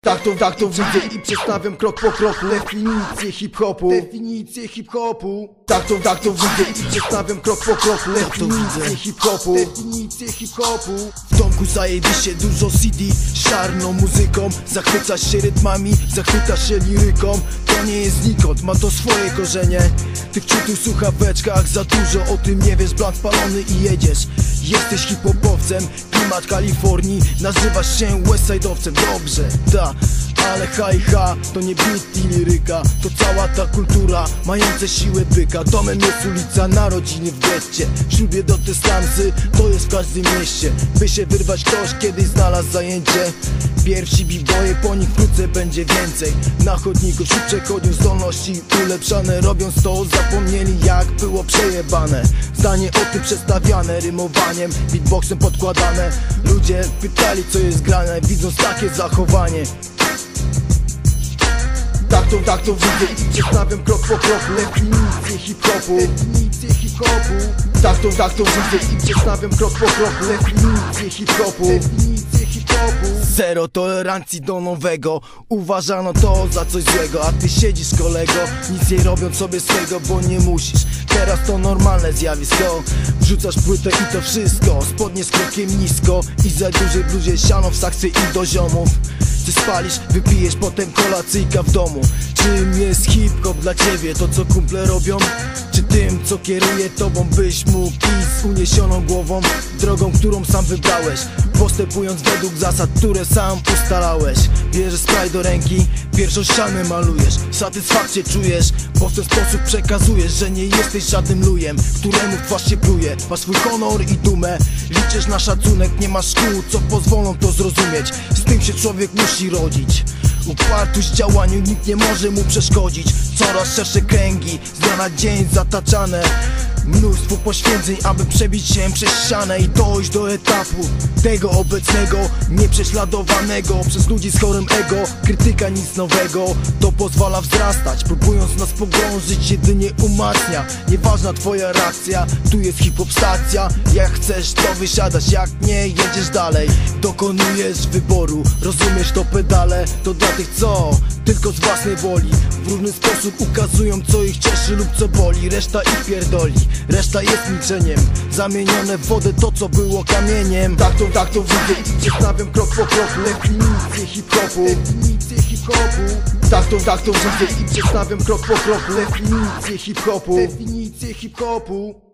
Tak to, tak to widzę i przedstawiam krok po kroku. Definicję hip-hopu. Definicję hip-hopu. Tak to, tak to widzę i przedstawiam krok po kroku. Definicję hip-hopu. Definicję hip-hopu. W domku zajebiście dużo CD Szarną muzyką Zachwycasz się rytmami Zachwycasz się liryką. To nie jest znikąd, ma to swoje korzenie. Ty w czytych słuchaweczkach za dużo O tym nie wiesz, blank spalony i jedziesz. Jesteś hip-hopowcem. Klimat Kalifornii. Nazywasz się Westside'owcem. Dobrze, her. Ale haj ha, to nie beat i liryka. To cała ta kultura, mająca siłę byka. Domem jest ulica, narodziny w getcie. W ślubie do testansy, to jest w każdym mieście. By się wyrwać ktoś kiedyś znalazł zajęcie. Pierwsi b-boye, po nich wkrótce będzie więcej. Na chodniku wśród przechodził zdolności. Ulepszane Robiąc to zapomnieli jak było przejebane. Zdanie o tym przedstawiane rymowaniem. Beatboxem podkładane. Ludzie pytali co jest grane Widząc takie zachowanie tak to, tak to widzę i przedstawiam krok po kroku. Definicję hip-hopu Definicję hip-hopu. Tak to, tak to widzę i przedstawiam krok po kroku. Definicję hip-hopu. Definicję hip-hopu. Zero tolerancji do nowego. Uważano to za coś złego. A ty siedzisz kolego Nic nie robiąc sobie swego, bo nie musisz Teraz to normalne zjawisko. Wrzucasz płytę i to wszystko. Spodnie z krokiem nisko. I za duży bluzie siano w saksy i do ziomów. Ty spalisz, wypijesz potem kolacyjka w domu. Czym jest hip-hop dla ciebie? To co kumple robią? Czy tym, co kieruje tobą byś mógł iść z uniesioną głową? Drogą, którą sam wybrałeś. Postępując według zasad, które sam ustalałeś. Bierzesz spraj do ręki, pierwszą ścianę malujesz. Satysfakcję czujesz, bo w ten sposób przekazujesz Że nie jesteś żadnym lujem, któremu w twarz się pluje. Masz swój honor i dumę, liczysz na szacunek Nie masz szkół, co pozwolą to zrozumieć. Z tym się człowiek musi rodzić. Upartość w działaniu nikt nie może mu przeszkodzić. Coraz szersze kręgi, z dnia na dzień zataczane Mnóstwo poświęceń, aby przebić się przez ścianę I dojść do etapu tego obecnego Nieprześladowanego przez ludzi z chorym ego. Krytyka nic nowego, to pozwala wzrastać Próbując nas pogrążyć, jedynie umacnia. Nieważna twoja reakcja, tu jest hip-hop stacja Jak chcesz to wysiadasz, jak nie jedziesz dalej. Dokonujesz wyboru, rozumiesz to pedale? To dla tych co, tylko z własnej woli W różny sposób ukazują co ich cieszy lub co boli. Reszta ich pierdoli Reszta jest milczeniem. Zamienione w wodę to co było kamieniem. Tak to, tak to widzę i przedstawiam krok po kroku. Definicję hip-hopu. Definicję hip-hopu. Tak to, tak to widzę i przedstawiam krok po kroku. Definicję hip-hopu. Definicję hip-hopu